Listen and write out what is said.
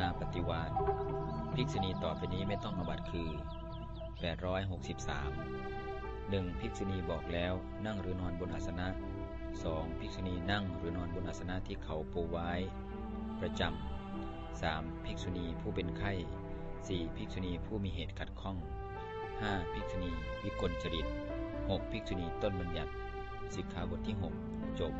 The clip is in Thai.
นาปฏิวานภิกษุณีต่อไปนี้ไม่ต้องอบัตคือ 863 1. ภิกษุณีบอกแล้วนั่งหรือนอนบนอาสนะ 2. ภิกษุณีนั่งหรือนอนบนอาสนะที่เขาปูไว้ ประจำ 3. ภิกษุณีผู้เป็นไข้ 4. ภิกษุณีผู้มีเหตุขัดข้อง 5. ภิกษุณีวิกลจริต 6. ภิกษุณีต้นบัญญัติสิกขาบทที่ 6 จบ